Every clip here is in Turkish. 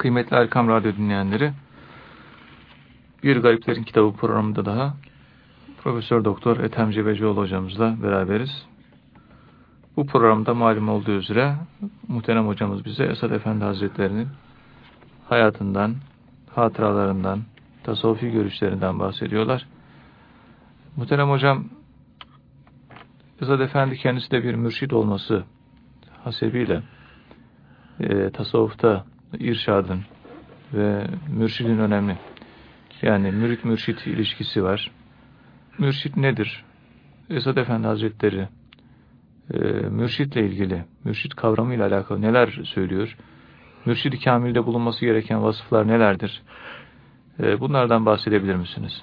Kıymetli Erkam Radyo dinleyenleri, Bir Gariplerin Kitabı programında daha Profesör Doktor Ethem Cebecioğlu hocamızla beraberiz. Bu programda malum olduğu üzere muhterem hocamız bize Esad Efendi Hazretleri'nin hayatından, hatıralarından, tasavvufi görüşlerinden bahsediyorlar. Muhterem hocam, Esad Efendi kendisi de bir mürşid olması hasebiyle e, tasavvufta irşadın ve mürşidin önemli. Yani mürit mürşit ilişkisi var. Mürşit nedir? Esad Efendi Hazretleri e, mürşitle ilgili, mürşit kavramıyla alakalı neler söylüyor? Mürşid-i Kamil'de bulunması gereken vasıflar nelerdir? E, bunlardan bahsedebilir misiniz?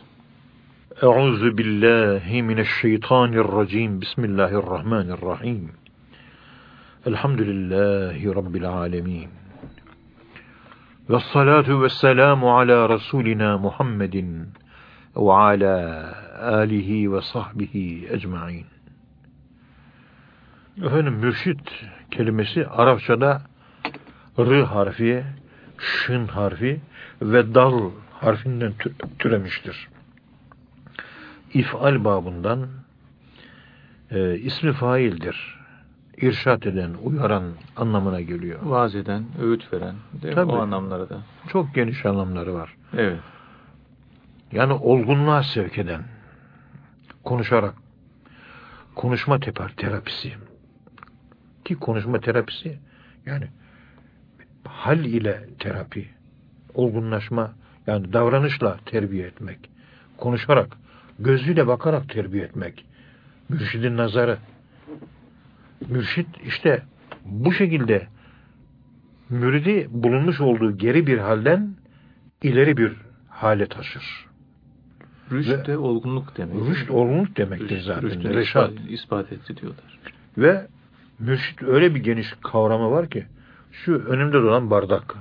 Euzu billahi mineşşeytanirracim. Bismillahirrahmanirrahim. Elhamdülillahi rabbil alamin. Ve salatu ve selamu ala Resulina Muhammedin ve ala alihi ve sahbihi ecmain. Efendim mürşit kelimesi Arapçada r harfi, şın harfi ve dal harfinden türemiştir. İfal babından e, ismi faildir. İrşat eden, uyaran anlamına geliyor. Vaaz eden, öğüt veren. Değil Tabii. mi? O anlamları da. Çok geniş anlamları var. Evet. Yani olgunluğa sevk eden, konuşarak, konuşma teper, terapisi. Ki konuşma terapisi, yani hal ile terapi, olgunlaşma, yani davranışla terbiye etmek, konuşarak, gözüyle bakarak terbiye etmek, mürşidin nazarı. Mürşid işte bu şekilde müridi bulunmuş olduğu geri bir halden ileri bir hale taşır. Rüşt de olgunluk demek. Rüşt olgunluk demektir Rüşt, zaten. rüştünü Reşat. ispat, ispat etti diyorlar. Ve mürşit öyle bir geniş kavramı var ki şu önümde duran bardak,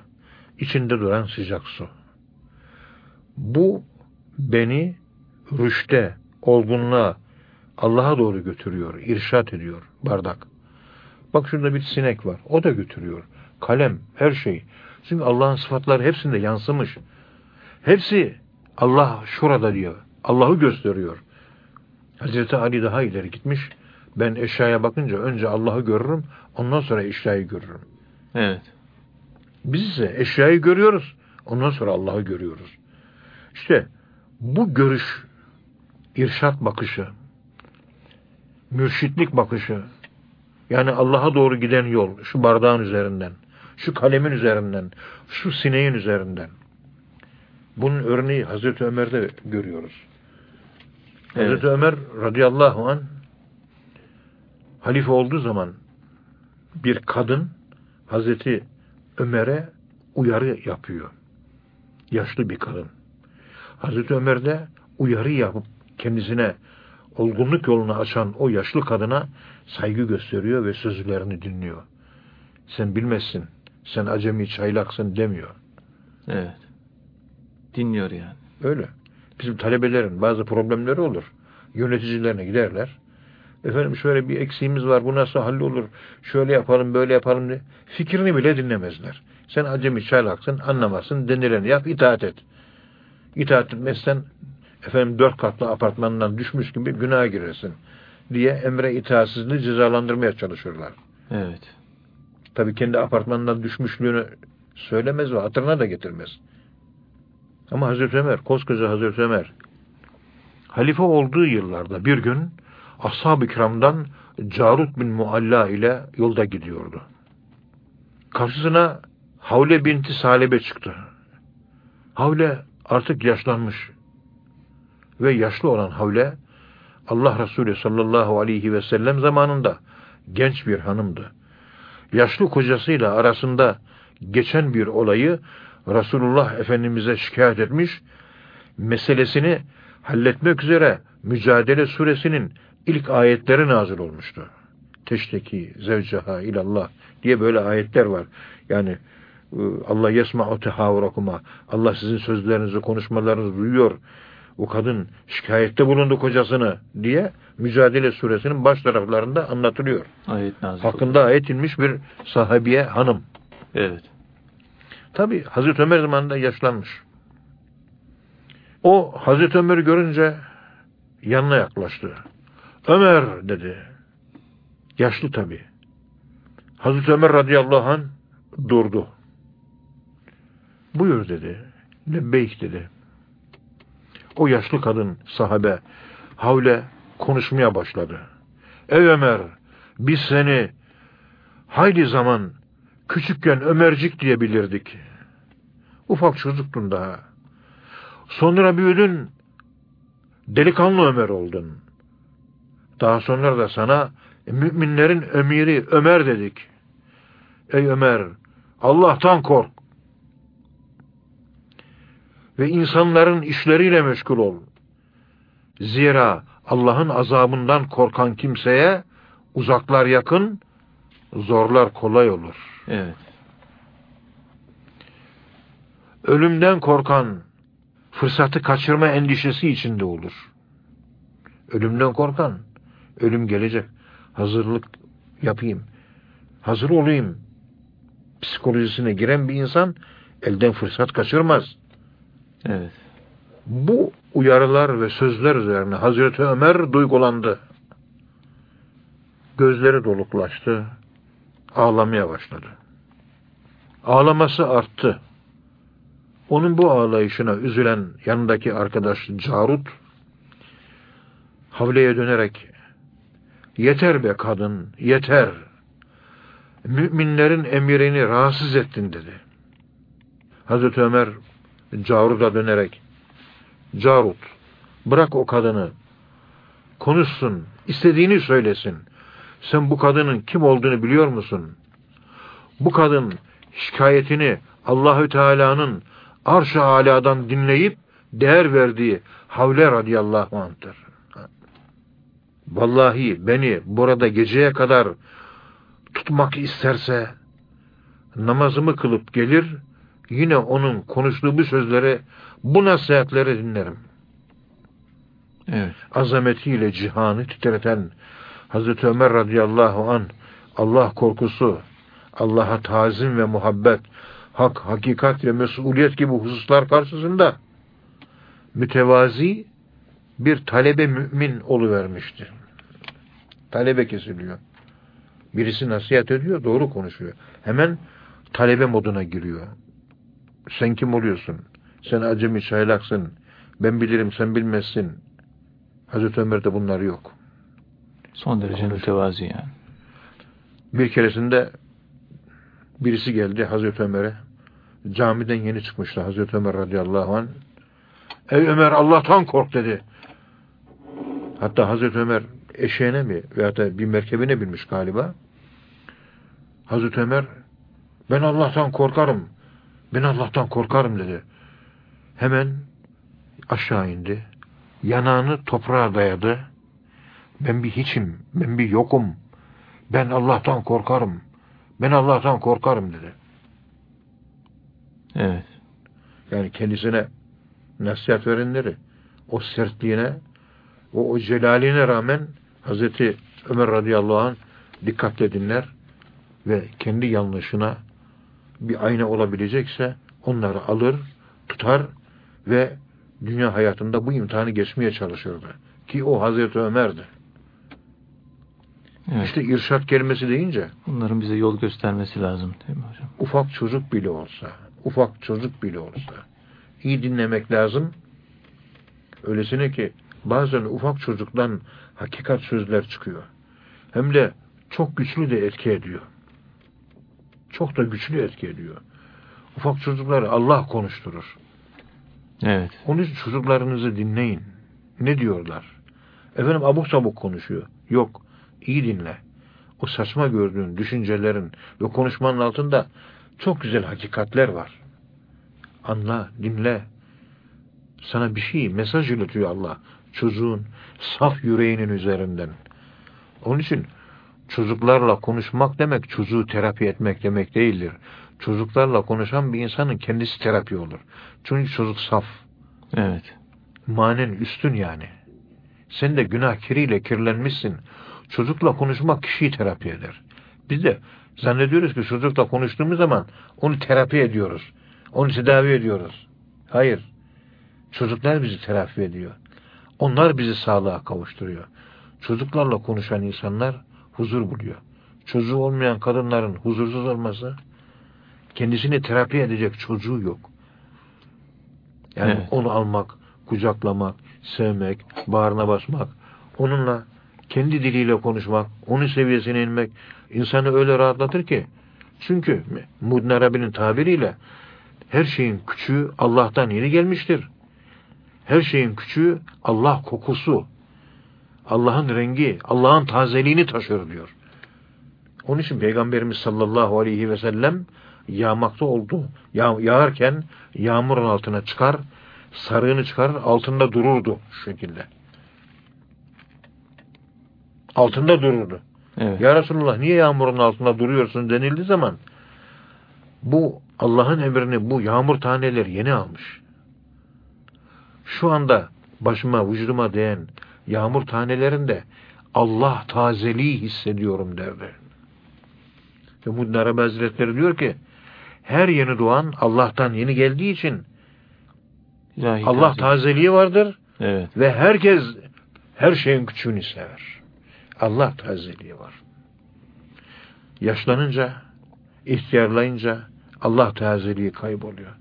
içinde duran sıcak su. Bu beni rüşte, olgunluğa, Allah'a doğru götürüyor, irşat ediyor bardak. Bak şurada bir sinek var, o da götürüyor. Kalem, her şey. Çünkü Allah'ın sıfatları hepsinde yansımış. Hepsi Allah şurada diyor. Allah'ı gösteriyor. Hazreti Ali daha ileri gitmiş. Ben eşyaya bakınca önce Allah'ı görürüm, ondan sonra eşyayı görürüm. Evet. Biz ise eşyayı görüyoruz, ondan sonra Allah'ı görüyoruz. İşte bu görüş, irşat bakışı, mürşitlik bakışı, yani Allah'a doğru giden yol, şu bardağın üzerinden, şu kalemin üzerinden, şu sineğin üzerinden. Bunun örneği Hazreti Ömer'de görüyoruz. Evet. Hazreti Ömer radıyallahu an halife olduğu zaman bir kadın Hazreti Ömer'e uyarı yapıyor. Yaşlı bir kadın. Hazreti Ömer de uyarı yapıp kendisine olgunluk yolunu açan o yaşlı kadına saygı gösteriyor ve sözlerini dinliyor. Sen bilmezsin, sen acemi çaylaksın demiyor. Evet. Dinliyor yani. Öyle. Bizim talebelerin bazı problemleri olur. Yöneticilerine giderler. Efendim şöyle bir eksiğimiz var, bu nasıl hallolur, şöyle yapalım, böyle yapalım diye. Fikrini bile dinlemezler. Sen acemi çaylaksın, anlamazsın, denileni yap, itaat et. İtaat etmezsen, efendim dört katlı apartmandan düşmüş gibi günaha girersin diye emre itaatsizliği cezalandırmaya çalışırlar. Evet. Tabii kendi apartmandan düşmüşlüğünü söylemez ve hatırına da getirmez. Ama Hazreti Ömer, koskoca Hazreti Ömer, halife olduğu yıllarda bir gün Ashab-ı Kiram'dan Carut bin Mualla ile yolda gidiyordu. Karşısına Havle binti Salebe çıktı. Havle artık yaşlanmış. Ve yaşlı olan Havle, Allah Resulü sallallahu aleyhi ve sellem zamanında genç bir hanımdı. Yaşlı kocasıyla arasında geçen bir olayı Resulullah Efendimiz'e şikayet etmiş, meselesini halletmek üzere Mücadele suresinin ilk ayetleri nazil olmuştu. Teşteki zevcaha ilallah diye böyle ayetler var. Yani e, Allah yesma'u tehavrakuma. Allah sizin sözlerinizi, konuşmalarınızı duyuyor. O kadın şikayette bulundu kocasını diye Mücadele suresinin baş taraflarında anlatılıyor. Ayet nazil. Hakkında ayet inmiş bir sahabiye hanım. Evet. Tabi Hazreti Ömer zamanında yaşlanmış. O Hazreti Ömer'i görünce yanına yaklaştı. Ömer dedi. Yaşlı tabi. Hazreti Ömer radıyallahu anh durdu. Buyur dedi. Lebbeyk dedi. O yaşlı kadın sahabe havle konuşmaya başladı. Ey Ömer biz seni hayli zaman küçükken Ömercik diye bilirdik. Ufak çocuktun daha. Sonra büyüdün, delikanlı Ömer oldun. Daha sonra da sana müminlerin emiri Ömer dedik. Ey Ömer, Allah'tan kork. Ve insanların işleriyle meşgul ol. Zira Allah'ın azabından korkan kimseye uzaklar yakın, zorlar kolay olur. Evet. Ölümden korkan fırsatı kaçırma endişesi içinde olur. Ölümden korkan, ölüm gelecek. Hazırlık yapayım. Hazır olayım. Psikolojisine giren bir insan elden fırsat kaçırmaz. Bu uyarılar ve sözler üzerine Hazreti Ömer duygulandı. Gözleri doluklaştı. Ağlamaya başladı. Ağlaması arttı. Onun bu ağlayışına üzülen yanındaki arkadaş Carut Havle'ye dönerek yeter be kadın yeter müminlerin emirini rahatsız ettin dedi. Hazreti Ömer Carut'a dönerek Carut bırak o kadını konuşsun istediğini söylesin. Sen bu kadının kim olduğunu biliyor musun? Bu kadın şikayetini Allahü Teala'nın arş-ı aladan dinleyip değer verdiği Havle radıyallahu anh'tır. Vallahi beni burada geceye kadar tutmak isterse namazımı kılıp gelir yine onun konuştuğu bu sözleri bu nasihatleri dinlerim. Evet. Azametiyle cihanı titreten Hazreti Ömer radıyallahu an Allah korkusu, Allah'a tazim ve muhabbet, hak, hakikat ve mesuliyet gibi hususlar karşısında mütevazi bir talebe mümin oluvermişti. Talebe kesiliyor. Birisi nasihat ediyor, doğru konuşuyor. Hemen talebe moduna giriyor. Sen kim oluyorsun? Sen acemi çaylaksın. Ben bilirim, sen bilmezsin. Hazreti Ömer'de bunlar yok. Son derece mütevazi yani. Bir keresinde birisi geldi Hazreti Ömer'e. Camiden yeni çıkmıştı Hazreti Ömer radıyallahu anh. Ey Ömer Allah'tan kork dedi. Hatta Hazreti Ömer eşeğine mi veya da bir merkebine binmiş galiba. Hazreti Ömer ben Allah'tan korkarım. Ben Allah'tan korkarım dedi. Hemen aşağı indi. Yanağını toprağa dayadı. Ben bir hiçim. Ben bir yokum. Ben Allah'tan korkarım. Ben Allah'tan korkarım dedi. Evet. Yani kendisine nasihat verenleri o sertliğine o, o celaline rağmen Hazreti Ömer radıyallahu anh dikkatle dinler ve kendi yanlışına bir ayna olabilecekse onları alır, tutar ve dünya hayatında bu imtihanı geçmeye çalışırdı. Ki o Hazreti Ömer'di. Evet. İşte irşat kelimesi deyince bunların bize yol göstermesi lazım değil mi hocam? Ufak çocuk bile olsa, ufak çocuk bile olsa iyi dinlemek lazım. Öylesine ki bazen ufak çocuktan hakikat sözler çıkıyor. Hem de çok güçlü de etki ediyor. Çok da güçlü etki ediyor. Ufak çocukları Allah konuşturur. Evet. Onun için çocuklarınızı dinleyin. Ne diyorlar? Efendim abuk sabuk konuşuyor. Yok. İyi dinle. O saçma gördüğün düşüncelerin ve konuşmanın altında çok güzel hakikatler var. Anla, dinle. Sana bir şey, mesaj iletiyor Allah. Çocuğun saf yüreğinin üzerinden. Onun için çocuklarla konuşmak demek çocuğu terapi etmek demek değildir. Çocuklarla konuşan bir insanın kendisi terapi olur. Çünkü çocuk saf. Evet. Manen üstün yani. Sen de günah kiriyle kirlenmişsin. Çocukla konuşmak kişiyi terapi eder. Biz de zannediyoruz ki çocukla konuştuğumuz zaman onu terapi ediyoruz. Onu tedavi ediyoruz. Hayır. Çocuklar bizi telafi ediyor. Onlar bizi sağlığa kavuşturuyor. Çocuklarla konuşan insanlar huzur buluyor. Çocuğu olmayan kadınların huzursuz olması kendisini terapi edecek çocuğu yok. Yani Evet. onu almak, kucaklamak, sevmek, bağrına basmak, onunla kendi diliyle konuşmak, onun seviyesine inmek insanı öyle rahatlatır ki. Çünkü Mudin Arabi'nin tabiriyle her şeyin küçüğü Allah'tan yeni gelmiştir. Her şeyin küçüğü Allah kokusu, Allah'ın rengi, Allah'ın tazeliğini taşır diyor. Onun için Peygamberimiz sallallahu aleyhi ve sellem yağmakta oldu. Yağ, yağarken yağmurun altına çıkar, sarığını çıkar, altında dururdu şu şekilde. Altında dururdu. Evet. Ya Resulullah niye yağmurun altında duruyorsun denildiği zaman bu Allah'ın emrini bu yağmur taneleri yeni almış. Şu anda başıma vücuduma değen yağmur tanelerinde Allah tazeliği hissediyorum derdi. Ve Muddin Arabi Hazretleri diyor ki her yeni doğan Allah'tan yeni geldiği için İlahi Allah tazeliği vardır Evet. ve herkes her şeyin küçüğünü sever. Allah tazeliği var. Yaşlanınca, ihtiyarlayınca Allah tazeliği kayboluyor.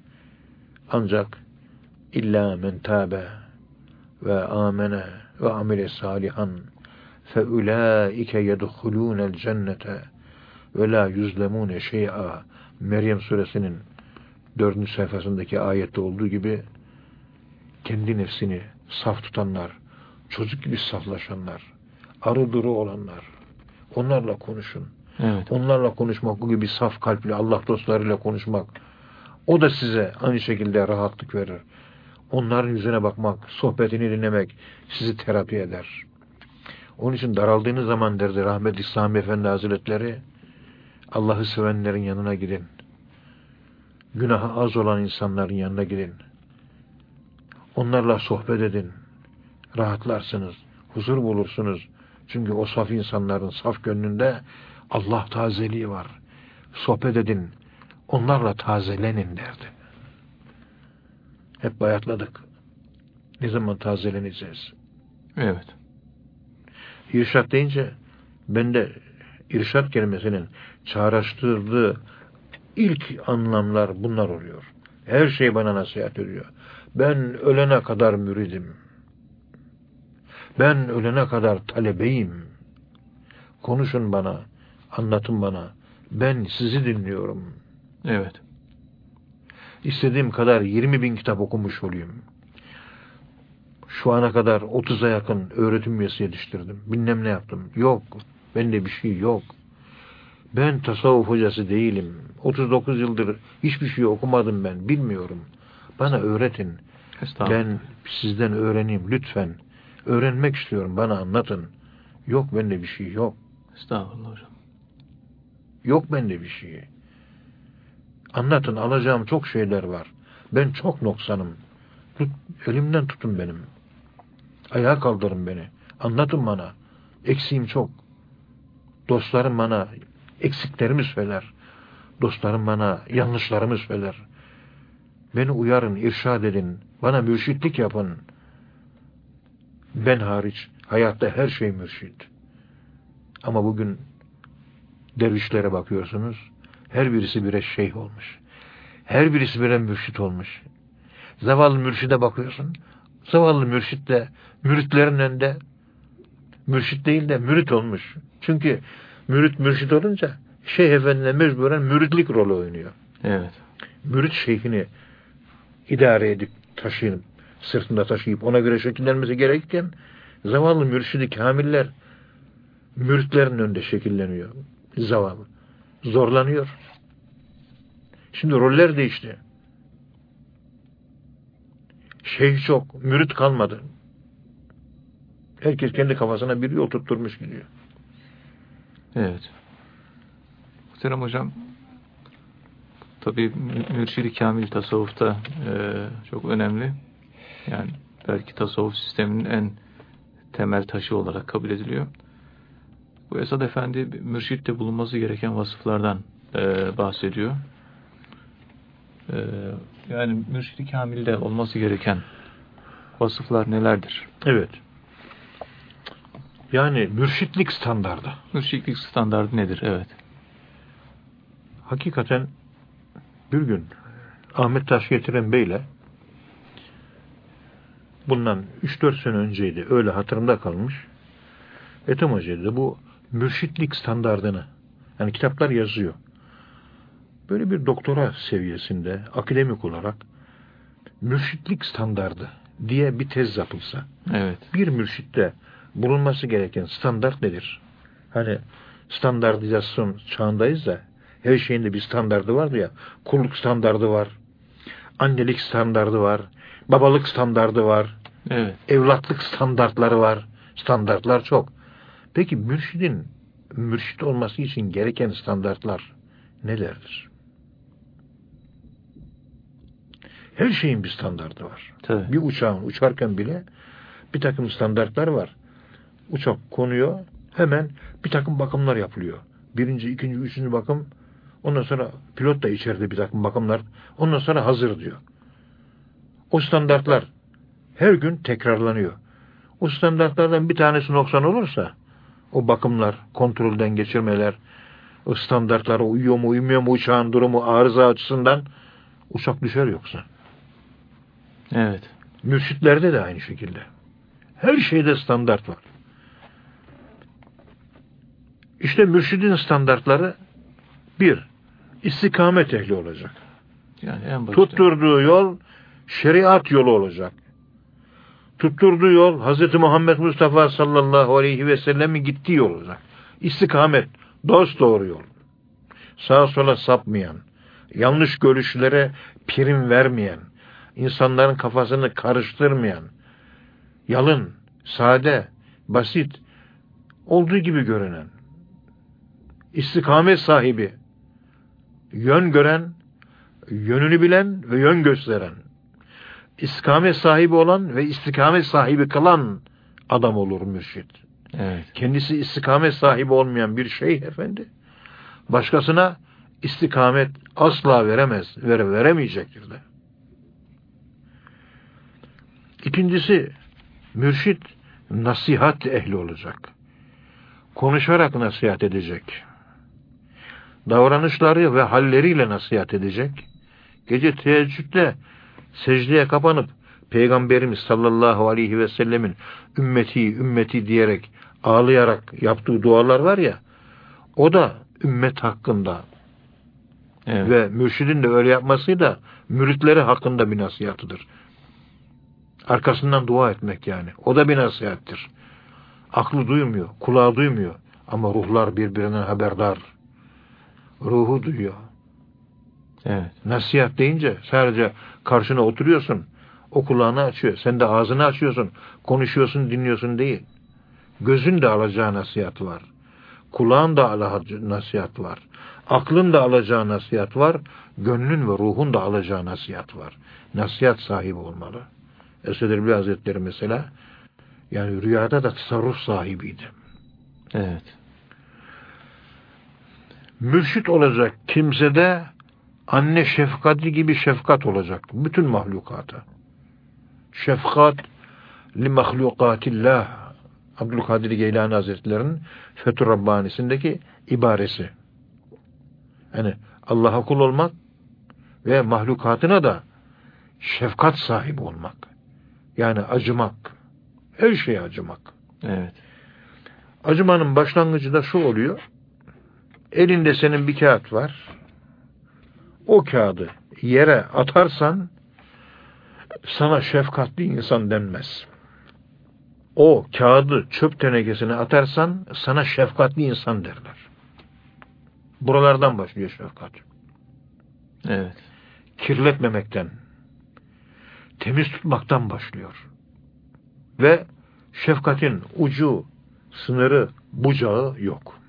Ancak illa men tabe ve amene ve amile salihan fe ulaike yedhulûnel cennete ve la yüzlemûne şey'a Meryem suresinin dördüncü sayfasındaki ayette olduğu gibi kendi nefsini saf tutanlar, çocuk gibi saflaşanlar, arı duru olanlar, onlarla konuşun. Evet. Onlarla konuşmak, bu gibi saf kalpli Allah dostlarıyla konuşmak, o da size aynı şekilde rahatlık verir. Onların yüzüne bakmak, sohbetini dinlemek sizi terapi eder. Onun için daraldığınız zaman derdi rahmetli Sami Efendi Hazretleri, Allah'ı sevenlerin yanına gidin. Günahı az olan insanların yanına gidin. Onlarla sohbet edin. Rahatlarsınız. Huzur bulursunuz. Çünkü o saf insanların saf gönlünde Allah tazeliği var. Sohbet edin. Onlarla tazelenin derdi. Hep bayatladık. Ne zaman tazeleneceğiz? Evet. İrşat deyince ben de irşat kelimesinin çağrıştırdığı ilk anlamlar bunlar oluyor. Her şey bana nasihat ediyor. Ben ölene kadar müridim. Ben ölene kadar talebeyim. Konuşun bana, anlatın bana. Ben sizi dinliyorum. Evet. İstediğim kadar 20 bin kitap okumuş olayım. Şu ana kadar 30'a yakın öğretim üyesi yetiştirdim. Bilmem ne yaptım. Yok. Bende bir şey yok. Ben tasavvuf hocası değilim. 39 yıldır hiçbir şey okumadım ben. Bilmiyorum. Bana öğretin. Ben sizden öğreneyim lütfen. Öğrenmek istiyorum. Bana anlatın. Yok bende bir şey yok. Estağfurullah hocam. Yok bende bir şey. Anlatın alacağım çok şeyler var. Ben çok noksanım. Tut, elimden tutun benim. Ayağa kaldırın beni. Anlatın bana. Eksiğim çok. Dostlarım bana eksiklerimi söyler. Dostlarım bana yanlışlarımı söyler. Beni uyarın, irşad edin. Bana mürşitlik yapın. Ben hariç hayatta her şey mürşit. Ama bugün dervişlere bakıyorsunuz. Her birisi bire şeyh olmuş. Her birisi bire mürşit olmuş. Zavallı mürşide bakıyorsun. Zavallı mürşit de müritlerin önünde mürşit değil de mürit olmuş. Çünkü mürit mürşit olunca şeyh efendine mecburen müritlik rolü oynuyor. Evet. Mürit şeyhini idare edip taşıyıp sırtında taşıyıp ona göre şekillenmesi gerekirken zavallı mürşidi kamiller müritlerin önünde şekilleniyor. Zavallı. Zorlanıyor. Şimdi roller değişti. Şeyh çok, mürit kalmadı. Herkes kendi kafasına bir yol tutturmuş gidiyor. Evet. Muhterem hocam, tabi mürşidi kamil tasavvufta e, çok önemli. Yani belki tasavvuf sisteminin en temel taşı olarak kabul ediliyor. Bu Esad Efendi mürşitte bulunması gereken vasıflardan e, bahsediyor. Ee, yani mürşidi kamilde olması gereken vasıflar nelerdir? Evet. Yani mürşitlik standardı. Mürşitlik standardı nedir? Evet. Hakikaten bir gün Ahmet Taş getiren Bey'le bundan 3-4 sene önceydi. Öyle hatırımda kalmış. Ethem Hoca dedi bu mürşitlik standardını yani kitaplar yazıyor. Böyle bir doktora seviyesinde akademik olarak mürşitlik standardı diye bir tez yapılsa. Evet. Bir mürşitte bulunması gereken standart nedir? Hani standartizasyon çağındayız da her şeyin de bir standardı var ya. Kulluk standardı var. Annelik standardı var. Babalık standardı var. Evet. Evlatlık standartları var. Standartlar çok. Peki mürşidin mürşit olması için gereken standartlar nelerdir? Her şeyin bir standardı var. Tabii. Bir uçağın uçarken bile bir takım standartlar var. Uçak konuyor, hemen bir takım bakımlar yapılıyor. Birinci, ikinci, üçüncü bakım, ondan sonra pilot da içeride bir takım bakımlar, ondan sonra hazır diyor. O standartlar her gün tekrarlanıyor. O standartlardan bir tanesi noksan olursa, o bakımlar, kontrolden geçirmeler, o standartlara uyuyor mu, uymuyor mu uçağın durumu, arıza açısından uçak düşer yoksa. Evet. Mürşitlerde de aynı şekilde. Her şeyde standart var. İşte mürşidin standartları bir, istikamet ehli olacak. Yani en başta. Tutturduğu yol şeriat yolu olacak. Tutturduğu yol Hz. Muhammed Mustafa sallallahu aleyhi ve sellemin gittiği yol olacak. İstikamet, dost doğru yol. Sağa sola sapmayan, yanlış görüşlere prim vermeyen, insanların kafasını karıştırmayan, yalın, sade, basit, olduğu gibi görünen, istikamet sahibi, yön gören, yönünü bilen ve yön gösteren, istikamet sahibi olan ve istikamet sahibi kılan adam olur mürşit. Evet. Kendisi istikamet sahibi olmayan bir şeyh efendi, başkasına istikamet asla veremez, vere, veremeyecektir de. İkincisi, mürşit nasihat ehli olacak. Konuşarak nasihat edecek. Davranışları ve halleriyle nasihat edecek. Gece teheccüde secdeye kapanıp Peygamberimiz sallallahu aleyhi ve sellemin ümmeti ümmeti diyerek ağlayarak yaptığı dualar var ya o da ümmet hakkında Evet. ve mürşidin de öyle yapması da müritleri hakkında bir nasihatıdır. Arkasından dua etmek yani. O da bir nasihattir. Aklı duymuyor, kulağı duymuyor. Ama ruhlar birbirinden haberdar. Ruhu duyuyor. Evet. Nasihat deyince sadece karşına oturuyorsun. O kulağını açıyor. Sen de ağzını açıyorsun. Konuşuyorsun, dinliyorsun değil. Gözün de alacağı nasihat var. Kulağın da alacağı nasihat var. Aklın da alacağı nasihat var. Gönlün ve ruhun da alacağı nasihat var. Nasihat sahibi olmalı. Esed Erbil Hazretleri mesela yani rüyada da tasarruf sahibiydi. Evet. Mürşit olacak kimsede anne şefkati gibi şefkat olacak. Bütün mahlukata. Şefkat li mahlukatillah. Abdülkadir Geylani Hazretleri'nin Fethur Rabbani'sindeki ibaresi. Yani Allah'a kul olmak ve mahlukatına da şefkat sahibi olmak. Yani acımak. Her şeye acımak. Evet. Acımanın başlangıcı da şu oluyor. Elinde senin bir kağıt var. O kağıdı yere atarsan sana şefkatli insan denmez. O kağıdı çöp tenekesine atarsan sana şefkatli insan derler. Buralardan başlıyor şefkat. Evet. Kirletmemekten, temiz tutmaktan başlıyor. Ve şefkatin ucu, sınırı, bucağı yok.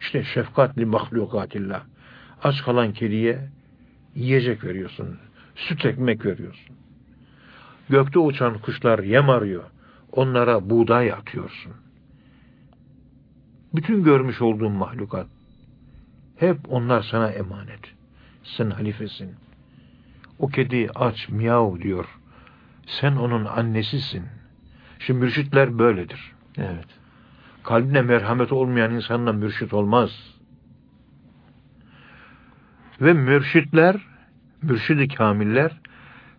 İşte şefkatli mahlukatillah. Aç kalan kediye yiyecek veriyorsun. Süt ekmek veriyorsun. Gökte uçan kuşlar yem arıyor. Onlara buğday atıyorsun. Bütün görmüş olduğun mahlukat hep onlar sana emanet. Sen halifesin. O kedi aç, miyav diyor. Sen onun annesisin. Şimdi mürşitler böyledir. Evet. Kalbine merhamet olmayan insanla mürşit olmaz. Ve mürşitler, mürşidi kamiller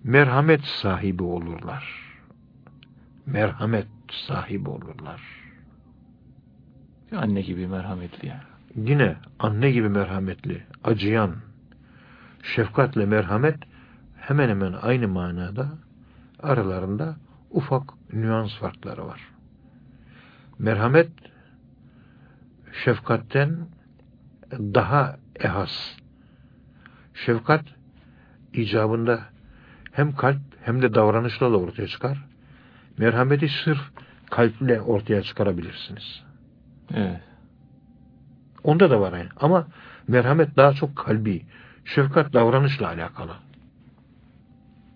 merhamet sahibi olurlar. Merhamet sahibi olurlar. Anne gibi merhametli yani. Yine anne gibi merhametli, acıyan, şefkatle merhamet hemen hemen aynı manada aralarında ufak nüans farkları var. Merhamet şefkatten daha ehas. Şefkat icabında hem kalp hem de davranışla da ortaya çıkar. Merhameti sırf kalple ortaya çıkarabilirsiniz. Evet. Onda da var yani. Ama merhamet daha çok kalbi. Şefkat davranışla alakalı.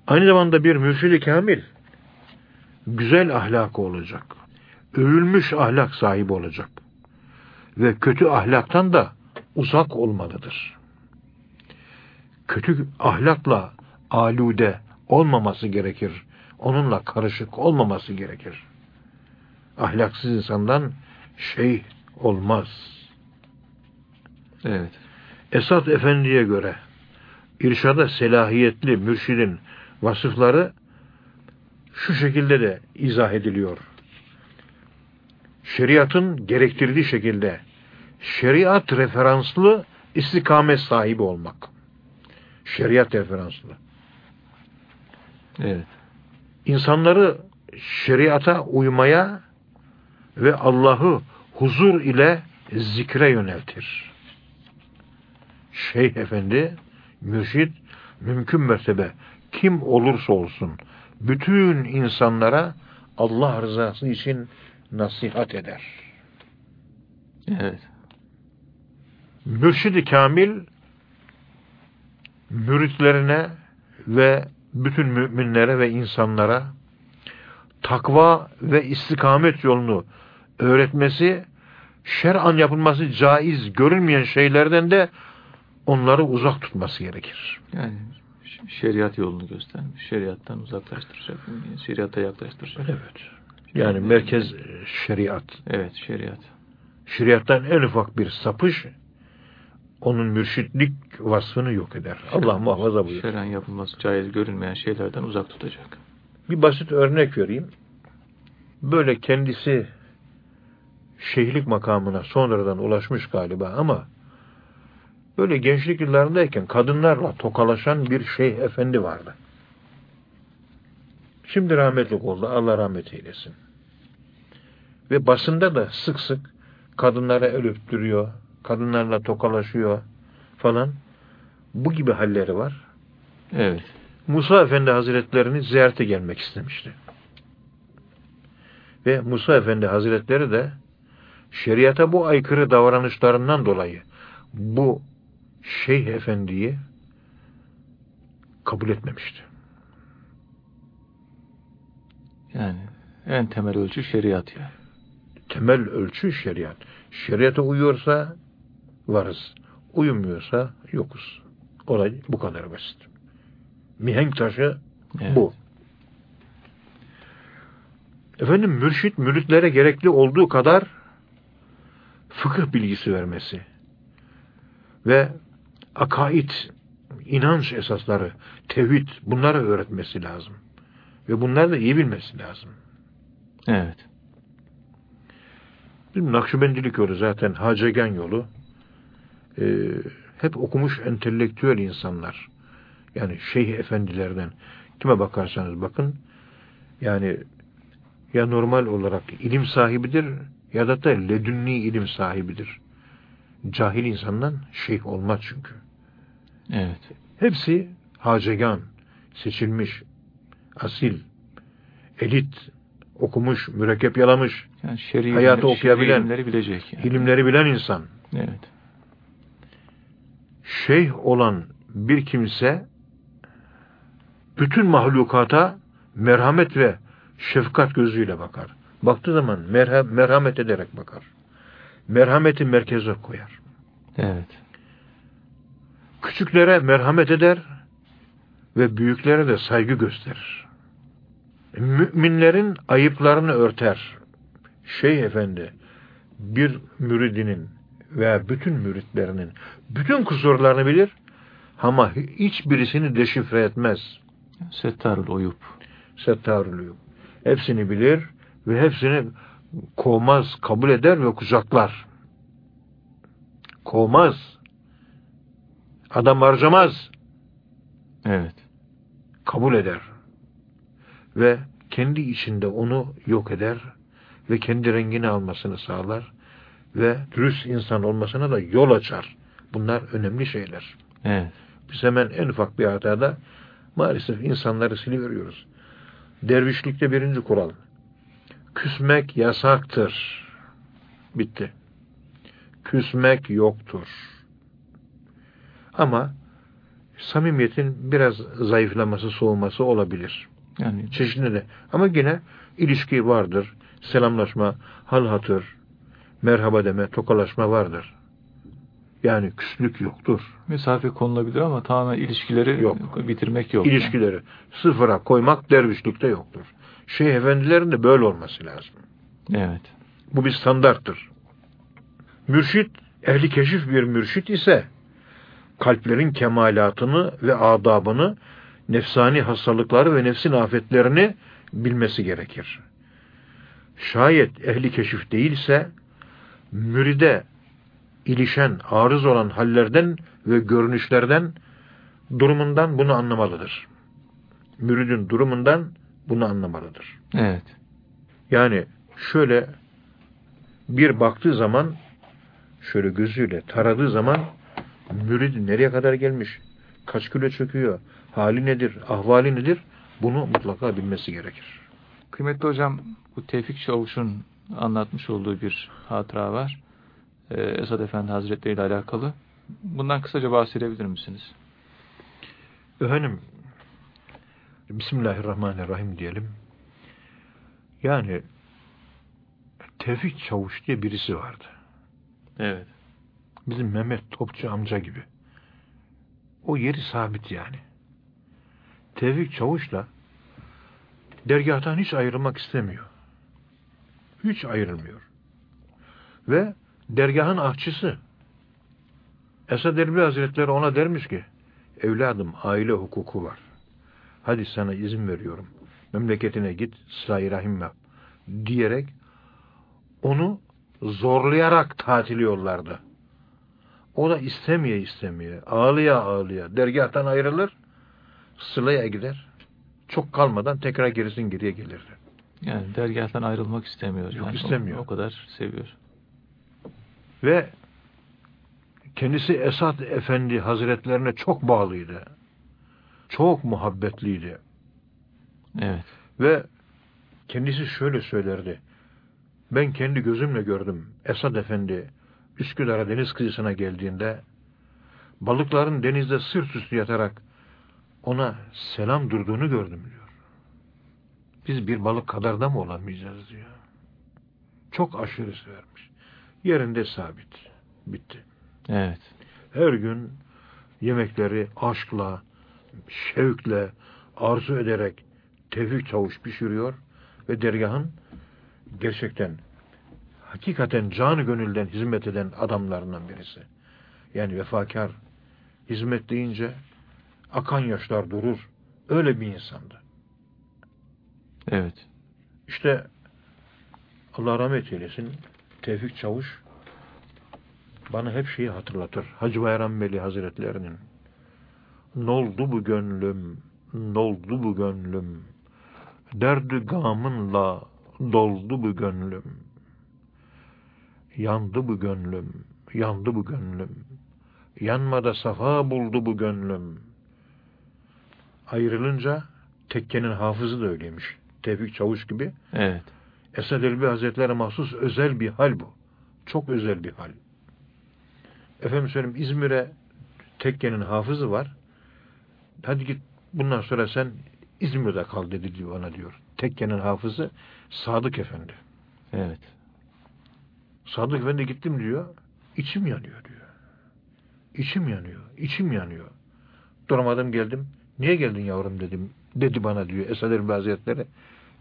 Aynı zamanda bir mürşidi kamil güzel ahlakı olacak. Övülmüş ahlak sahibi olacak. Ve kötü ahlaktan da uzak olmalıdır. Kötü ahlakla alude olmaması gerekir. Onunla karışık olmaması gerekir. Ahlaksız insandan şey olmaz. Evet. Esat Efendi'ye göre irşada selahiyetli mürşidin vasıfları şu şekilde de izah ediliyor. Şeriatın gerektirdiği şekilde şeriat referanslı istikamet sahibi olmak. Şeriat referanslı. Evet. İnsanları şeriata uymaya ve Allah'ı huzur ile zikre yöneltir. Şeyh Efendi, mürşid, mümkün mertebe kim olursa olsun bütün insanlara Allah rızası için nasihat eder. Evet. Mürşid-i Kamil müritlerine ve bütün müminlere ve insanlara takva ve istikamet yolunu öğretmesi, şer'an yapılması caiz görülmeyen şeylerden de onları uzak tutması gerekir. Yani şeriat yolunu göstermiş. Şeriattan uzaklaştıracak. Şeriata yaklaştıracak. Evet. Yani merkez şeriat. Evet şeriat. Şeriattan en ufak bir sapış onun mürşitlik vasfını yok eder. Allah muhafaza buyur. Şeren yapılması caiz görünmeyen şeylerden uzak tutacak. Bir basit örnek vereyim. Böyle kendisi şeyhlik makamına sonradan ulaşmış galiba ama böyle gençlik yıllarındayken kadınlarla tokalaşan bir şeyh efendi vardı. Şimdi rahmetlik oldu. Allah rahmet eylesin. Ve basında da sık sık kadınlara el öptürüyor, kadınlarla tokalaşıyor falan. Bu gibi halleri var. Evet. Musa Efendi Hazretlerini ziyarete gelmek istemişti. Ve Musa Efendi Hazretleri de şeriata bu aykırı davranışlarından dolayı bu Şeyh Efendi'yi kabul etmemişti. Yani en temel ölçü şeriat yani. Temel ölçü şeriat. Şeriata uyuyorsa varız. Uyumuyorsa yokuz. Olay bu kadar basit. Mihenk taşı Evet. bu. Efendim mürşit müritlere gerekli olduğu kadar fıkıh bilgisi vermesi ve akaid, inanç esasları, tevhid bunları öğretmesi lazım. Ve bunları da iyi bilmesi lazım. Evet. Bizim Nakşibendilik yolu zaten Hacegan yolu. Ee, hep okumuş entelektüel insanlar. Yani şeyh efendilerden kime bakarsanız bakın yani ya normal olarak ilim sahibidir ya da da ledünni ilim sahibidir. Cahil insandan şeyh olmaz çünkü. Evet. Hepsi hacegan, seçilmiş, asil, elit, okumuş, mürekkep yalamış, Yani şer'i Hayatı okuyabilen, ilimleri bilecek yani. ilimleri bilen insan. Evet. Şeyh olan bir kimse bütün mahlukata merhamet ve şefkat gözüyle bakar. Baktığı zaman merha merhamet ederek bakar. Merhameti merkeze koyar. Evet. Küçüklere merhamet eder ve büyüklere de saygı gösterir. Müminlerin ayıplarını örter. Şeyh Efendi bir müridinin veya bütün müritlerinin bütün kusurlarını bilir ama hiçbirisini deşifre etmez. Settarul uyup. Settarul uyup. Hepsini bilir ve hepsini kovmaz, kabul eder ve kucaklar. Kovmaz. Adam harcamaz. Evet. Kabul eder. Ve kendi içinde onu yok eder ve kendi rengini almasını sağlar ve dürüst insan olmasına da yol açar. Bunlar önemli şeyler. Evet. Biz hemen en ufak bir hatada maalesef insanları siliveriyoruz. Dervişlikte birinci kural. Küsmek yasaktır. Bitti. Küsmek yoktur. Ama samimiyetin biraz zayıflaması, soğuması olabilir. Yani Çeşitli de. Ama yine ilişki vardır. Selamlaşma, hal hatır, merhaba deme, tokalaşma vardır. Yani küslük yoktur. mesafe konulabilir ama tamamen ilişkileri Yok. bitirmek yok. İlişkileri sıfıra koymak dervişlikte yoktur. Şeyh efendilerin de böyle olması lazım. Evet. Bu bir standarttır. Mürşit, ehli keşif bir mürşit ise kalplerin kemalatını ve adabını, nefsani hastalıkları ve nefsin afetlerini bilmesi gerekir. Şayet ehli keşif değilse, müride ilişen, arız olan hallerden ve görünüşlerden, durumundan bunu anlamalıdır. Müridin durumundan bunu anlamalıdır. Evet. Yani şöyle bir baktığı zaman şöyle gözüyle taradığı zaman mürid nereye kadar gelmiş? Kaç kilo çöküyor? Hali nedir? Ahvali nedir? Bunu mutlaka bilmesi gerekir. Kıymetli hocam bu Tevfik Çavuş'un anlatmış olduğu bir hatıra var. Ee, Esad Efendi Hazretleri ile alakalı. Bundan kısaca bahsedebilir misiniz? Efendim Bismillahirrahmanirrahim diyelim. Yani Tevfik Çavuş diye birisi vardı. Evet. Bizim Mehmet Topçu amca gibi. O yeri sabit yani. Tevfik Çavuş'la dergahtan hiç ayrılmak istemiyor. Hiç ayrılmıyor. Ve dergahın ahçısı Esad Erbil Hazretleri ona dermiş ki evladım aile hukuku var. Hadi sana izin veriyorum. Memleketine git, sıla rahim yap. Diyerek onu zorlayarak tatil yollardı. O da istemeye istemeye, ağlıya ağlıya dergahtan ayrılır, sılaya gider. Çok kalmadan tekrar gerisin geriye gelirdi. Yani dergahtan ayrılmak istemiyor. Yok, yani istemiyor. O, o kadar seviyor. Ve kendisi Esad Efendi Hazretlerine çok bağlıydı. Çok muhabbetliydi. Evet. Ve kendisi şöyle söylerdi. Ben kendi gözümle gördüm. Esad Efendi Üsküdar'a deniz kıyısına geldiğinde balıkların denizde sırt üstü yatarak ona selam durduğunu gördüm diyor. Biz bir balık kadar da mı olamayacağız diyor. Çok aşırı severmiş. Yerinde sabit. Bitti. Evet. Her gün yemekleri aşkla, şevkle, arzu ederek tevfik çavuş pişiriyor ve dergahın gerçekten hakikaten canı gönülden hizmet eden adamlarından birisi. Yani vefakar hizmet deyince akan yaşlar durur. Öyle bir insandı. Evet. İşte Allah rahmet eylesin Tevfik Çavuş bana hep şeyi hatırlatır. Hacı Bayram Veli Hazretlerinin Noldu bu gönlüm, noldu bu gönlüm, derdi gamınla doldu bu gönlüm. Yandı bu gönlüm, yandı bu gönlüm. Yanmada safa buldu bu gönlüm. Ayrılınca tekkenin hafızı da öyleymiş. Tevfik Çavuş gibi. Evet. Esad Elbi Hazretleri mahsus özel bir hal bu. Çok özel bir hal. Efendim söyleyeyim İzmir'e tekkenin hafızı var. Hadi git bundan sonra sen İzmir'de kal dedi diyor ona diyor. Tekkenin hafızı Sadık Efendi. Evet. Sadık Efendi gittim diyor. İçim yanıyor diyor. İçim yanıyor. içim yanıyor. Duramadım geldim. Niye geldin yavrum dedim. Dedi bana diyor Esad Erbil Hazretleri.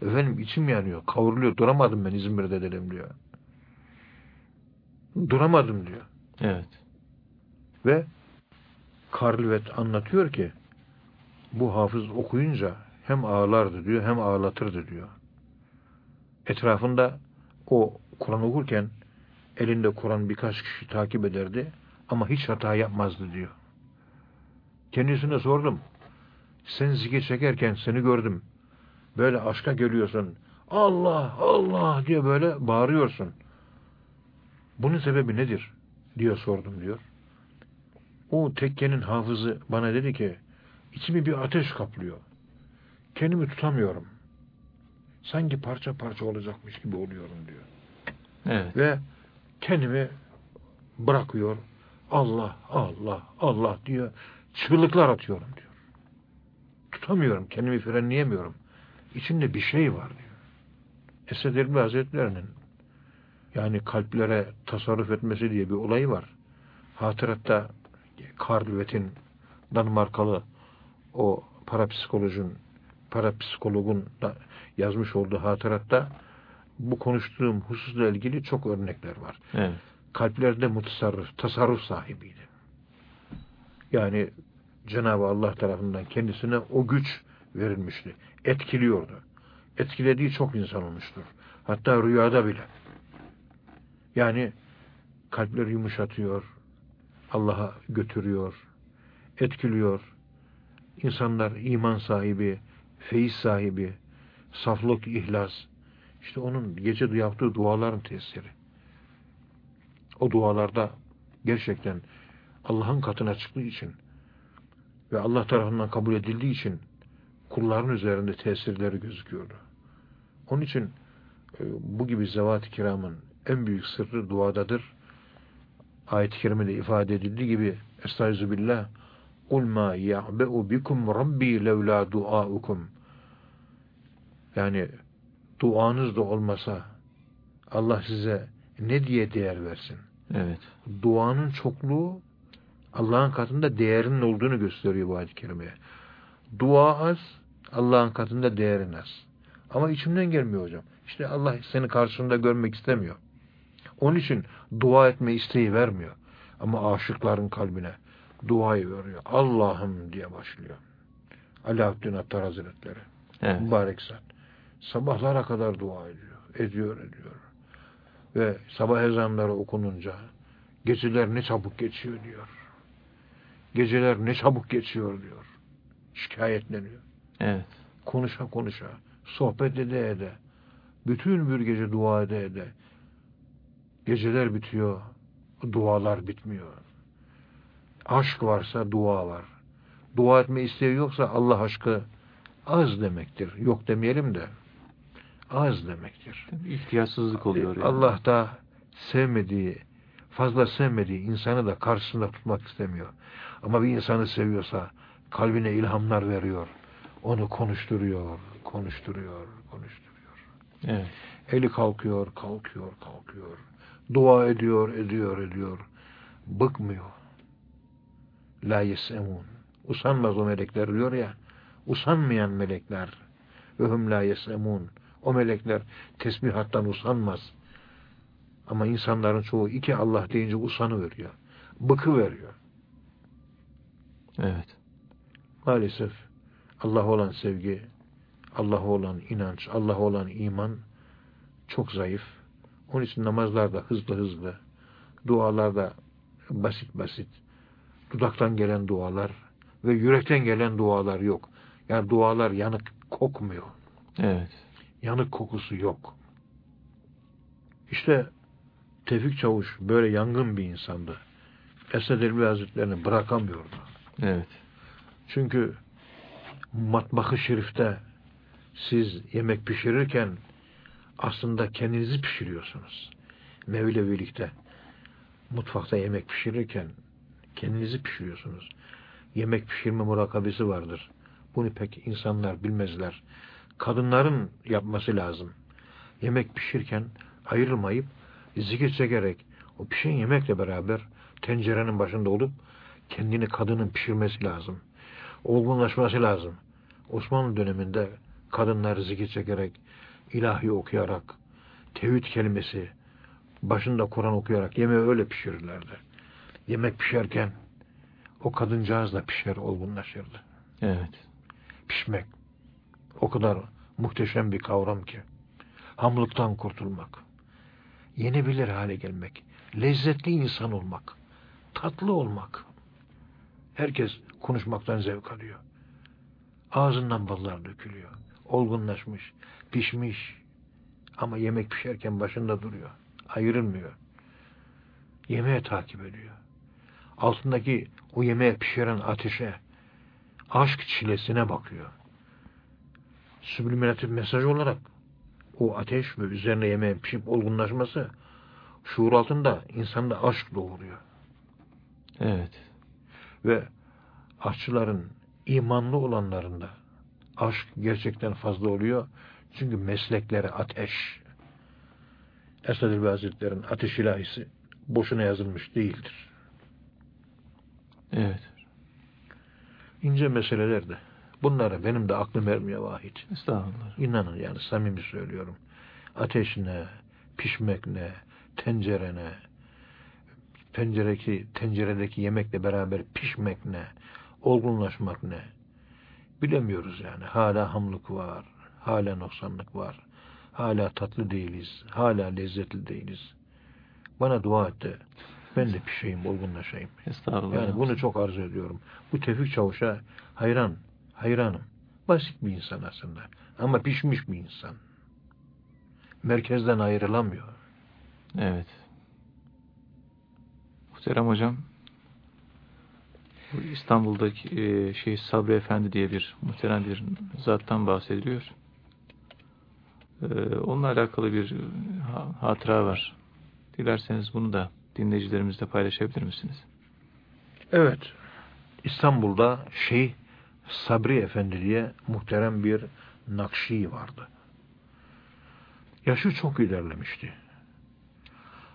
Efendim içim yanıyor, kavruluyor. Duramadım ben İzmir'de dedim diyor. Duramadım diyor. Evet. Ve Karlvet anlatıyor ki bu hafız okuyunca hem ağlardı diyor hem ağlatırdı diyor. Etrafında o Kur'an okurken elinde Kur'an birkaç kişi takip ederdi ama hiç hata yapmazdı diyor. Kendisine sordum. Sen zikir çekerken seni gördüm. Böyle aşka geliyorsun. Allah Allah diye böyle bağırıyorsun. Bunun sebebi nedir? diye sordum diyor. O tekkenin hafızı bana dedi ki içimi bir ateş kaplıyor. Kendimi tutamıyorum. Sanki parça parça olacakmış gibi oluyorum diyor. Evet. Ve kendimi bırakıyor. Allah, Allah, Allah diyor. Çığlıklar atıyorum diyor. Tutamıyorum, kendimi frenleyemiyorum. İçimde bir şey var diyor. Esed Erbil Hazretleri'nin yani kalplere tasarruf etmesi diye bir olayı var. Hatıratta Karlvet'in Danimarkalı o parapsikolojun parapsikologun da yazmış olduğu hatıratta bu konuştuğum hususla ilgili çok örnekler var. Evet. Kalplerde mutasarrıf, tasarruf sahibiydi. Yani Cenab-ı Allah tarafından kendisine o güç verilmişti. Etkiliyordu. Etkilediği çok insan olmuştur. Hatta rüyada bile. Yani kalpleri yumuşatıyor, Allah'a götürüyor, etkiliyor. İnsanlar iman sahibi, feyiz sahibi, saflık, ihlas. İşte onun gece yaptığı duaların tesiri. O dualarda gerçekten Allah'ın katına çıktığı için ve Allah tarafından kabul edildiği için kulların üzerinde tesirleri gözüküyordu. Onun için e, bu gibi zevat-ı kiramın en büyük sırrı duadadır. Ayet-i kerimede ifade edildiği gibi Estaizubillah قُلْ مَا يَعْبَئُ بِكُمْ رَبِّي لَوْلَا دُعَاءُكُمْ Yani duanız da olmasa Allah size ne diye değer versin? Evet. Duanın çokluğu Allah'ın katında değerinin olduğunu gösteriyor bu ayet-i kerimeye. Dua az, Allah'ın katında değerin az. Ama içimden gelmiyor hocam. İşte Allah seni karşında görmek istemiyor. Onun için dua etme isteği vermiyor. Ama aşıkların kalbine duayı veriyor. Allah'ım diye başlıyor. Alaaddin Attar Hazretleri. Evet. Mübarek zat. Sabahlara kadar dua ediyor. Ediyor, ediyor. Ve sabah ezanları okununca geceler ne çabuk geçiyor diyor. Geceler ne çabuk geçiyor diyor. Şikayetleniyor. Evet. Konuşa konuşa, sohbet ede ede, bütün bir gece dua ede ede. Geceler bitiyor, dualar bitmiyor. Aşk varsa dua var. Dua etme isteği yoksa Allah aşkı az demektir. Yok demeyelim de az demektir. İhtiyatsızlık oluyor. Yani. Allah da sevmediği, fazla sevmediği insanı da karşısında tutmak istemiyor. Ama bir insanı seviyorsa kalbine ilhamlar veriyor. Onu konuşturuyor, konuşturuyor, konuşturuyor. Evet. Eli kalkıyor, kalkıyor, kalkıyor. Dua ediyor, ediyor, ediyor. Bıkmıyor. La yesemun. Usanmaz o melekler diyor ya. Usanmayan melekler. Öhüm la yesemun. O melekler tesbihattan usanmaz. Ama insanların çoğu iki Allah deyince usanı veriyor. Bıkı veriyor. Evet. Maalesef Allah olan sevgi, Allah olan inanç, Allah olan iman çok zayıf. Onun için namazlarda hızlı hızlı, dualarda basit basit, dudaktan gelen dualar ve yürekten gelen dualar yok. Yani dualar yanık kokmuyor. Evet. Yanık kokusu yok. İşte Tevfik Çavuş böyle yangın bir insandı. Esed Erbil Hazretlerini bırakamıyordu. Evet. Çünkü matbahı şerifte siz yemek pişirirken aslında kendinizi pişiriyorsunuz. Mevlevilikte mutfakta yemek pişirirken kendinizi pişiriyorsunuz. Yemek pişirme murakabesi vardır. Bunu pek insanlar bilmezler. Kadınların yapması lazım. Yemek pişirken ayrılmayıp zikir çekerek o pişen yemekle beraber tencerenin başında olup kendini kadının pişirmesi lazım. Olgunlaşması lazım. Osmanlı döneminde kadınlar zikir çekerek, ilahi okuyarak, tevhid kelimesi, başında Kur'an okuyarak yemeği öyle pişirirlerdi. Yemek pişerken o kadıncağız da pişer, olgunlaşırdı. Evet. Pişmek. O kadar muhteşem bir kavram ki. Hamlıktan kurtulmak. Yenebilir hale gelmek. Lezzetli insan olmak. Tatlı olmak. Herkes konuşmaktan zevk alıyor. Ağzından ballar dökülüyor. Olgunlaşmış, pişmiş. Ama yemek pişerken başında duruyor. Ayrılmıyor. Yemeğe takip ediyor. Altındaki o yemeğe pişiren ateşe, aşk çilesine bakıyor. Subliminatif mesaj olarak o ateş ve üzerine yemeğin pişip olgunlaşması şuur altında insanda aşk doğuruyor. Evet. Ve aşçıların imanlı olanlarında aşk gerçekten fazla oluyor. Çünkü meslekleri ateş. Esad Elbi Hazretleri'nin ateş ilahisi boşuna yazılmış değildir. Evet. İnce meseleler de. Bunlara benim de aklım ermiyor vahit. Estağfurullah. İnanın yani samimi söylüyorum. Ateş ne, pişmek ne, tencere ne, tenceredeki, tenceredeki yemekle beraber pişmek ne, olgunlaşmak ne. Bilemiyoruz yani. Hala hamlık var, hala noksanlık var. Hala tatlı değiliz, hala lezzetli değiliz. Bana dua et de ben de pişeyim, olgunlaşayım. Estağfurullah. Yani bunu çok arzu ediyorum. Bu Tevfik Çavuş'a hayran, hayranım. Basit bir insan aslında. Ama pişmiş bir insan. Merkezden ayrılamıyor. Evet. Muhterem hocam, bu İstanbul'daki e, şey Sabri Efendi diye bir muhterem bir zattan bahsediliyor. E, onunla alakalı bir ha- hatıra var. Dilerseniz bunu da dinleyicilerimizle paylaşabilir misiniz? Evet. İstanbul'da şey Sabri Efendi diye muhterem bir Nakşi vardı. Yaşı çok ilerlemişti.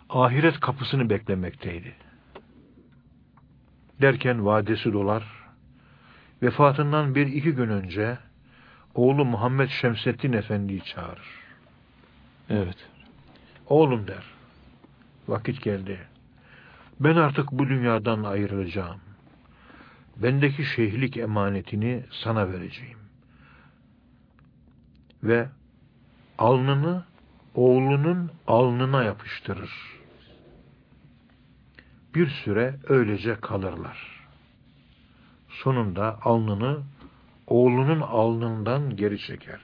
Ahiret kapısını beklemekteydi. Derken vadesi dolar. Vefatından bir iki gün önce oğlu Muhammed Şemsettin Efendi'yi çağırır. Evet. Oğlum der. Vakit geldi. Ben artık bu dünyadan ayrılacağım. Bendeki şeyhlik emanetini sana vereceğim. Ve alnını oğlunun alnına yapıştırır. Bir süre öylece kalırlar. Sonunda alnını oğlunun alnından geri çeker.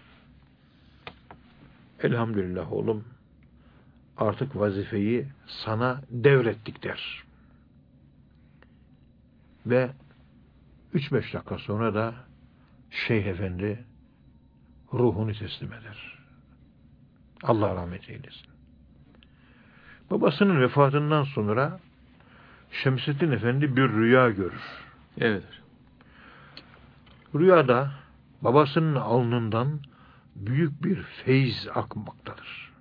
Elhamdülillah oğlum artık vazifeyi sana devrettik der. Ve 3-5 dakika sonra da Şeyh Efendi ruhunu teslim eder. Allah rahmet eylesin. Babasının vefatından sonra Şemsettin Efendi bir rüya görür. Evet. Rüyada babasının alnından büyük bir feyz akmaktadır.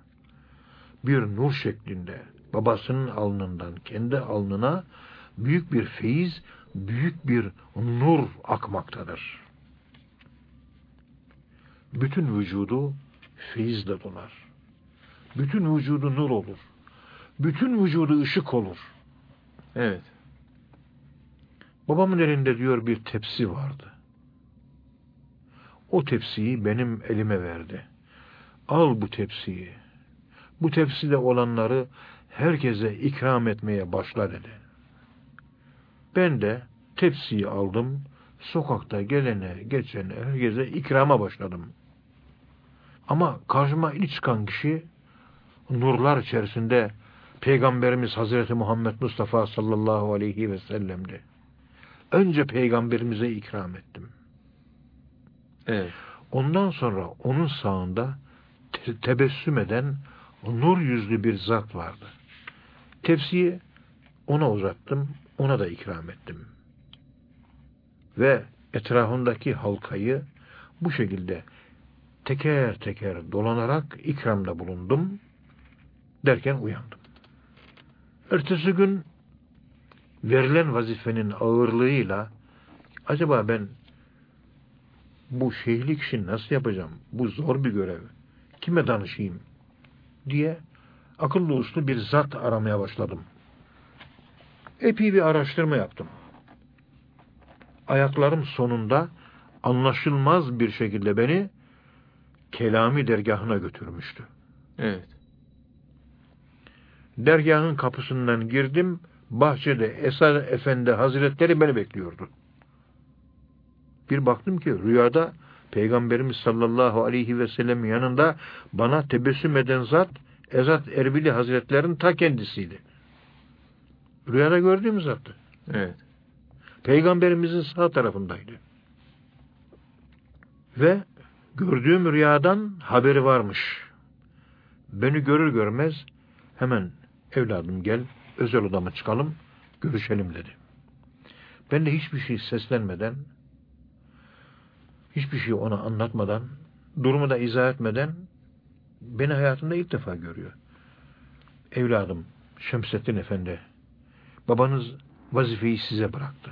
Bir nur şeklinde babasının alnından kendi alnına büyük bir feyiz, büyük bir nur akmaktadır. Bütün vücudu feyizle dolar. Bütün vücudu nur olur. Bütün vücudu ışık olur. Evet. Babamın elinde diyor bir tepsi vardı. O tepsiyi benim elime verdi. Al bu tepsiyi. Bu tepside olanları herkese ikram etmeye başla dedi. Ben de tepsiyi aldım, sokakta gelene, geçene, herkese ikrama başladım. Ama karşıma ilk çıkan kişi nurlar içerisinde Peygamberimiz Hazreti Muhammed Mustafa sallallahu aleyhi ve sellem'di. Önce peygamberimize ikram ettim. Evet. Ondan sonra onun sağında te- tebessüm eden nur yüzlü bir zat vardı. Tepsiyi ona uzattım, ona da ikram ettim. Ve etrafındaki halkayı bu şekilde teker teker dolanarak ikramda bulundum derken uyandım. Ertesi gün verilen vazifenin ağırlığıyla acaba ben bu şeyhlik işini nasıl yapacağım? Bu zor bir görev. Kime danışayım? diye akıllı uslu bir zat aramaya başladım. Epey bir araştırma yaptım. Ayaklarım sonunda anlaşılmaz bir şekilde beni Kelami dergahına götürmüştü. Evet. Dergahın kapısından girdim. Bahçede Esad Efendi Hazretleri beni bekliyordu. Bir baktım ki rüyada Peygamberimiz sallallahu aleyhi ve sellem yanında bana tebessüm eden zat Ezat Erbili Hazretlerinin ta kendisiydi. Rüyada gördüğüm zattı. Evet. Peygamberimizin sağ tarafındaydı. Ve gördüğüm rüyadan haberi varmış. Beni görür görmez hemen evladım gel özel odama çıkalım görüşelim dedi. Ben de hiçbir şey seslenmeden hiçbir şey ona anlatmadan durumu da izah etmeden beni hayatında ilk defa görüyor. Evladım Şemsettin Efendi babanız vazifeyi size bıraktı.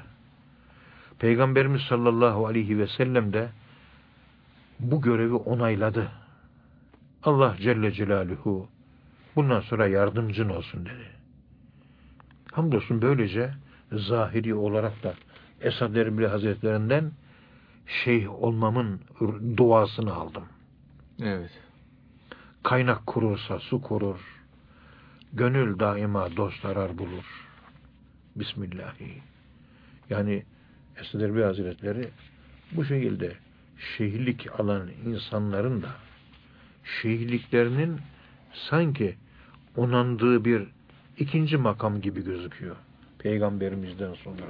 Peygamberimiz sallallahu aleyhi ve sellem de bu görevi onayladı. Allah Celle Celaluhu bundan sonra yardımcın olsun dedi. Hamdolsun böylece zahiri olarak da Esad Erbil Hazretlerinden şeyh olmamın duasını aldım. Evet. Kaynak kurursa su kurur. Gönül daima dost arar bulur. Bismillahi. Yani Esad Erbil Hazretleri bu şekilde şeyhlik alan insanların da şeyhliklerinin sanki onandığı bir ikinci makam gibi gözüküyor. Peygamberimizden sonra.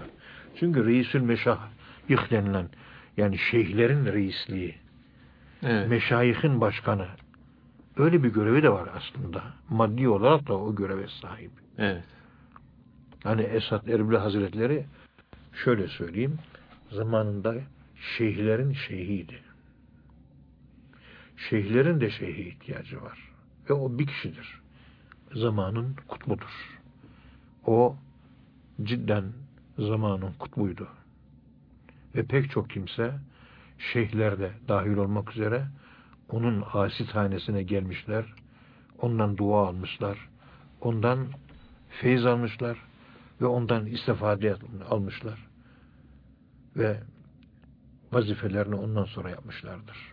Çünkü reisül meşayih denilen yani şeyhlerin reisliği, evet. meşayihin başkanı öyle bir görevi de var aslında. Maddi olarak da o göreve sahip. Evet. Hani Esat Erbil Hazretleri şöyle söyleyeyim zamanında şeyhlerin şeyhiydi. Şeyhlerin de şeyhe ihtiyacı var. Ve o bir kişidir. Zamanın kutbudur. O cidden zamanın kutbuydu. Ve pek çok kimse şeyhler de dahil olmak üzere onun asitanesine gelmişler. Ondan dua almışlar. Ondan feyiz almışlar ve ondan istifade almışlar. Ve vazifelerini ondan sonra yapmışlardır.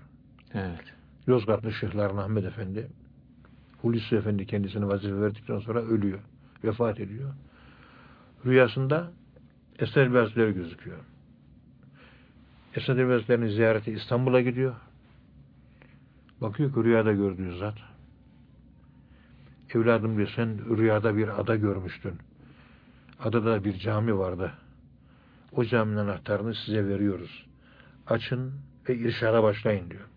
Evet. Yozgatlı Şeyhler Ahmet Efendi Hulusi Efendi kendisine vazife verdikten sonra ölüyor. Vefat ediyor. Rüyasında Esad Hazretleri gözüküyor. Esad Hazretleri'nin ziyareti İstanbul'a gidiyor. Bakıyor ki rüyada gördüğü zat. Evladım diyor sen rüyada bir ada görmüştün. Adada bir cami vardı. O caminin anahtarını size veriyoruz. Açın ve irşada başlayın diyor.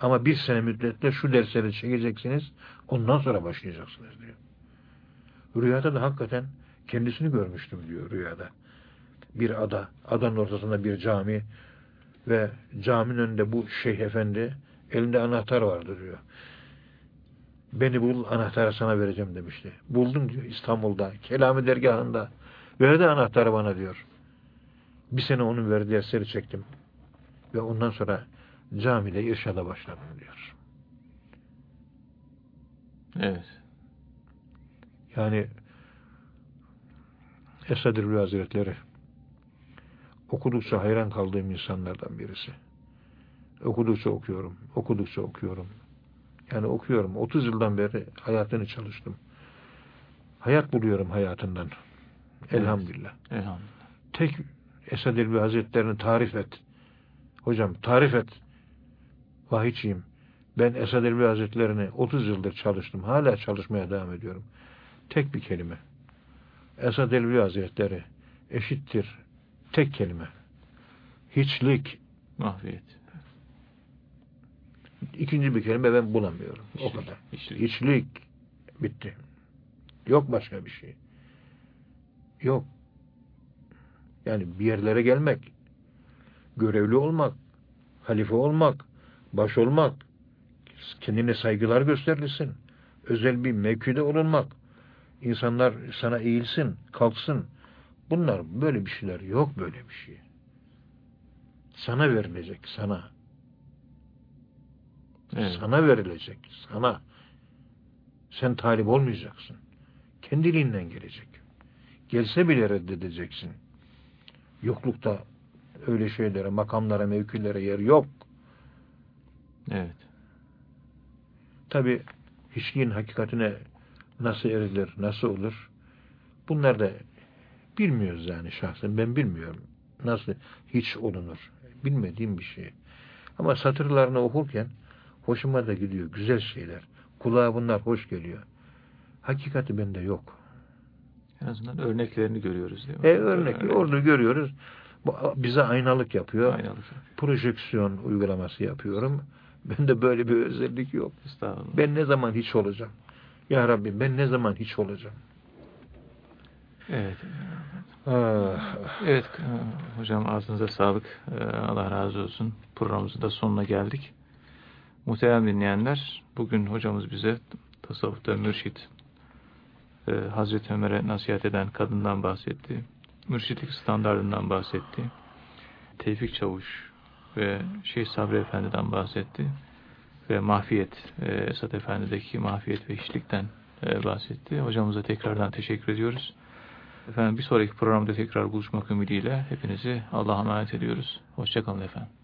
Ama bir sene müddetle şu dersleri çekeceksiniz, ondan sonra başlayacaksınız diyor. Rüyada da hakikaten kendisini görmüştüm diyor rüyada. Bir ada, adanın ortasında bir cami ve caminin önünde bu şeyh efendi elinde anahtar vardı diyor. Beni bul, anahtarı sana vereceğim demişti. Buldum diyor İstanbul'da, Kelami dergahında. Verdi anahtarı bana diyor. Bir sene onun verdiği eseri çektim. Ve ondan sonra camide irşada başladım diyor. Evet. Yani Esad Erbil Hazretleri okudukça hayran kaldığım insanlardan birisi. Okudukça okuyorum, okudukça okuyorum. Yani okuyorum. 30 yıldan beri hayatını çalıştım. Hayat buluyorum hayatından. Elhamdülillah. Elhamdülillah. Tek Esad Erbil Hazretlerini tarif et. Hocam tarif et. Vahiyçiyim. Ben Esad Erbil Hazretlerini 30 yıldır çalıştım. Hala çalışmaya devam ediyorum. Tek bir kelime. Esad Erbil Hazretleri eşittir. Tek kelime. Hiçlik. Mahviyet. İkinci bir kelime ben bulamıyorum. O Hiçlik, kadar. hiçlik. Hiçlik. Bitti. Yok başka bir şey. Yok. Yani bir yerlere gelmek, görevli olmak, halife olmak, baş olmak, kendine saygılar gösterilsin, özel bir mevkide olunmak, insanlar sana eğilsin, kalksın. Bunlar böyle bir şeyler yok böyle bir şey. sana verilecek, sana. Evet. Sana verilecek, sana. Sen talip olmayacaksın. Kendiliğinden gelecek. Gelse bile reddedeceksin. Yoklukta öyle şeylere, makamlara, mevkilere yer yok. Evet. Tabi hiçliğin hakikatine nasıl erilir, nasıl olur? Bunlar da bilmiyoruz yani şahsen. Ben bilmiyorum. Nasıl hiç olunur. Bilmediğim bir şey. Ama satırlarını okurken hoşuma da gidiyor. Güzel şeyler. Kulağa bunlar hoş geliyor. Hakikati bende yok. En azından örneklerini görüyoruz değil mi? E örnek. Orada görüyoruz. Bize aynalık yapıyor. Aynalık. Projeksiyon uygulaması yapıyorum. Bende böyle bir özellik yok. Estağfurullah. Ben ne zaman hiç olacağım? Ya Rabbi ben ne zaman hiç olacağım? Evet. Ah, Evet hocam ağzınıza sağlık. E, Allah razı olsun. Programımızın da sonuna geldik. Muhterem dinleyenler, bugün hocamız bize tasavvufta mürşit, e, Hazreti Ömer'e nasihat eden kadından bahsetti. Mürşitlik standartından bahsetti. Tevfik Çavuş ve Şeyh Sabri Efendi'den bahsetti. Ve mahfiyet, e, Esat Efendi'deki mahfiyet ve hiçlikten e, bahsetti. Hocamıza tekrardan teşekkür ediyoruz. Efendim bir sonraki programda tekrar buluşmak ümidiyle hepinizi Allah'a emanet ediyoruz. Hoşçakalın efendim.